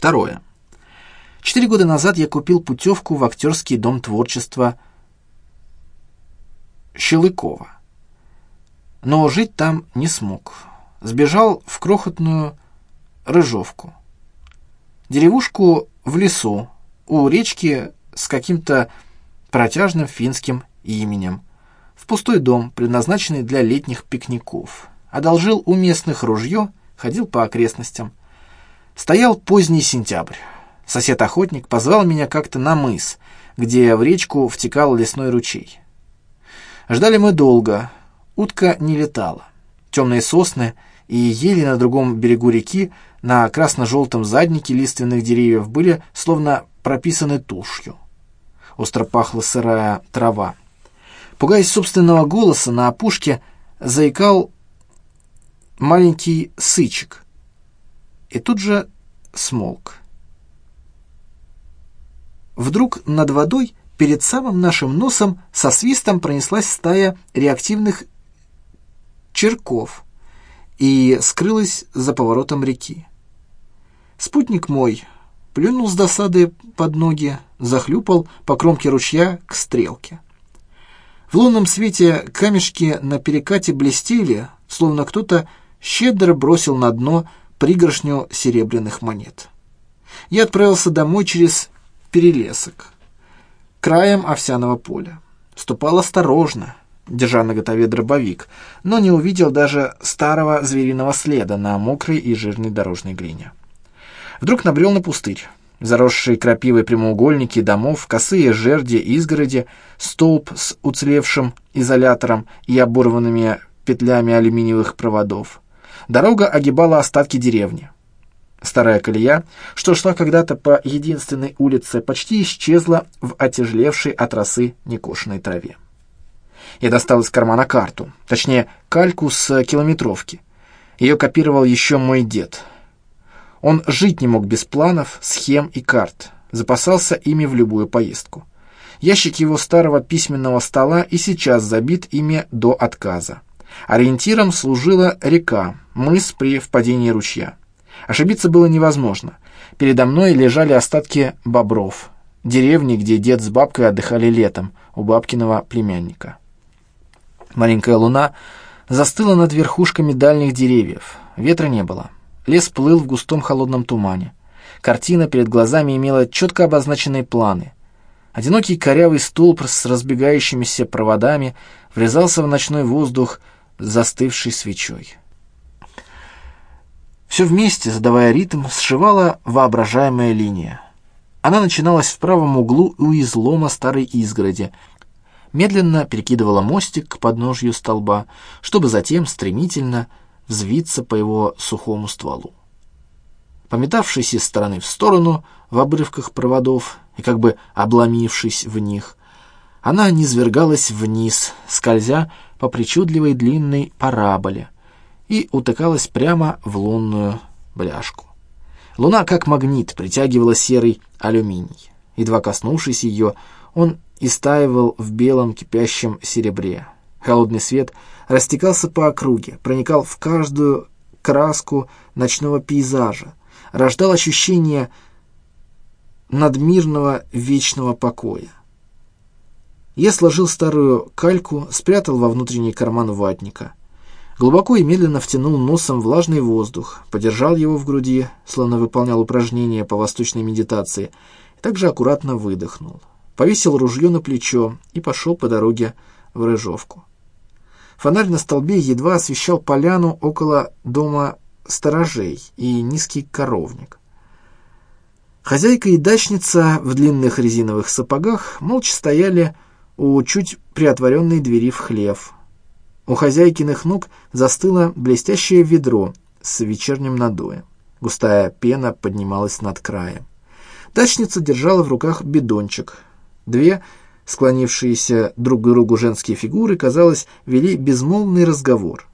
Второе. Четыре года назад я купил путевку в актерский дом творчества Щелыкова. Но жить там не смог. Сбежал в крохотную Рыжовку. Деревушку в лесу, у речки с каким-то протяжным финским именем. В пустой дом, предназначенный для летних пикников. Одолжил у местных ружье, ходил по окрестностям. Стоял поздний сентябрь. Сосед-охотник позвал меня как-то на мыс, где в речку втекал лесной ручей. Ждали мы долго, утка не летала. Темные сосны и ели на другом берегу реки на красно-желтом заднике лиственных деревьев были словно прописаны тушью. Остро пахла сырая трава. Пугаясь собственного голоса, на опушке заикал маленький сычек. И тут же смолк. Вдруг над водой перед самым нашим носом со свистом пронеслась стая реактивных черков и скрылась за поворотом реки. Спутник мой плюнул с досады под ноги, захлюпал по кромке ручья к стрелке. В лунном свете камешки на перекате блестели, словно кто-то щедро бросил на дно пригоршню серебряных монет. Я отправился домой через перелесок, краем овсяного поля. Ступал осторожно, держа на готове дробовик, но не увидел даже старого звериного следа на мокрой и жирной дорожной глине. Вдруг набрел на пустырь. Заросшие крапивой прямоугольники домов, косые жерди, изгороди, столб с уцелевшим изолятором и оборванными петлями алюминиевых проводов. Дорога огибала остатки деревни. Старая колея, что шла когда-то по единственной улице, почти исчезла в отяжелевшей от росы некошенной траве. Я достал из кармана карту, точнее, кальку с километровки. Ее копировал еще мой дед. Он жить не мог без планов, схем и карт, запасался ими в любую поездку. Ящик его старого письменного стола и сейчас забит ими до отказа. Ориентиром служила река, мыс при впадении ручья. Ошибиться было невозможно. Передо мной лежали остатки бобров, деревни, где дед с бабкой отдыхали летом, у бабкиного племянника. Маленькая луна застыла над верхушками дальних деревьев. Ветра не было. Лес плыл в густом холодном тумане. Картина перед глазами имела четко обозначенные планы. Одинокий корявый столб с разбегающимися проводами врезался в ночной воздух застывшей свечой. Все вместе, задавая ритм, сшивала воображаемая линия. Она начиналась в правом углу у излома старой изгороди, медленно перекидывала мостик к подножью столба, чтобы затем стремительно взвиться по его сухому стволу. Пометавшись из стороны в сторону в обрывках проводов и как бы обломившись в них, она низвергалась вниз, скользя по причудливой длинной параболе, и утыкалась прямо в лунную бляшку. Луна, как магнит, притягивала серый алюминий. Едва коснувшись ее, он истаивал в белом кипящем серебре. Холодный свет растекался по округе, проникал в каждую краску ночного пейзажа, рождал ощущение надмирного вечного покоя. Я сложил старую кальку, спрятал во внутренний карман ватника. Глубоко и медленно втянул носом влажный воздух, подержал его в груди, словно выполнял упражнения по восточной медитации, и также аккуратно выдохнул. Повесил ружье на плечо и пошел по дороге в Рыжовку. Фонарь на столбе едва освещал поляну около дома сторожей и низкий коровник. Хозяйка и дачница в длинных резиновых сапогах молча стояли у чуть приотворенной двери в хлев. У хозяйкиных ног застыло блестящее ведро с вечерним надоем. Густая пена поднималась над краем. Дачница держала в руках бидончик. Две Склонившиеся друг к другу женские фигуры, казалось, вели безмолвный разговор.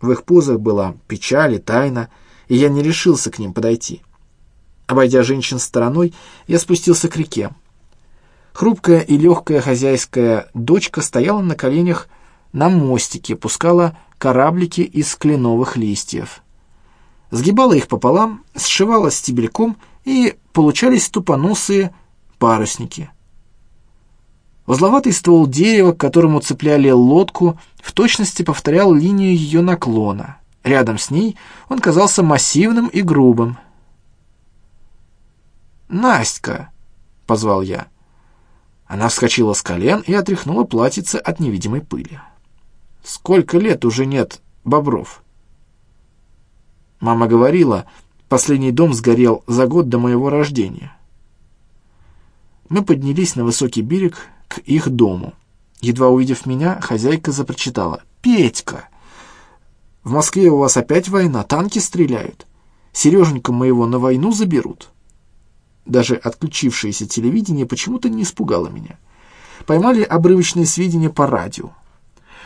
В их позах была печаль и тайна, и я не решился к ним подойти. Обойдя женщин стороной, я спустился к реке. Хрупкая и легкая хозяйская дочка стояла на коленях на мостике, пускала кораблики из кленовых листьев. Сгибала их пополам, сшивала стебельком и получались тупоносые парусники. Узловатый ствол дерева, к которому цепляли лодку, в точности повторял линию ее наклона. Рядом с ней он казался массивным и грубым. «Настя!» — позвал я. Она вскочила с колен и отряхнула платьице от невидимой пыли. «Сколько лет уже нет бобров?» Мама говорила, последний дом сгорел за год до моего рождения. Мы поднялись на высокий берег к их дому. Едва увидев меня, хозяйка запрочитала. «Петька! В Москве у вас опять война, танки стреляют. Сереженька моего на войну заберут». Даже отключившееся телевидение почему-то не испугало меня. Поймали обрывочные сведения по радио.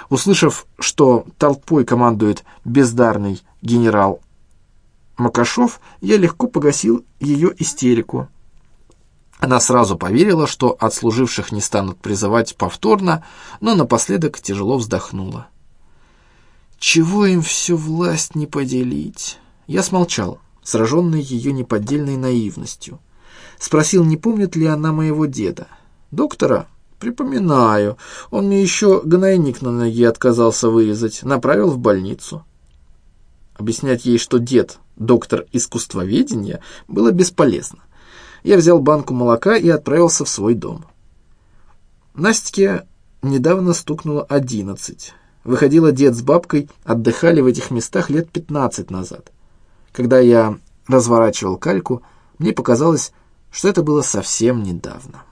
Услышав, что толпой командует бездарный генерал Макашов, я легко погасил ее истерику. Она сразу поверила, что отслуживших не станут призывать повторно, но напоследок тяжело вздохнула. Чего им всю власть не поделить? Я смолчал, сраженный ее неподдельной наивностью. Спросил, не помнит ли она моего деда. Доктора? Припоминаю. Он мне еще гнойник на ноге отказался вырезать, направил в больницу. Объяснять ей, что дед — доктор искусствоведения, было бесполезно. Я взял банку молока и отправился в свой дом. Настя недавно стукнуло одиннадцать. Выходила дед с бабкой, отдыхали в этих местах лет пятнадцать назад. Когда я разворачивал кальку, мне показалось, что это было совсем недавно.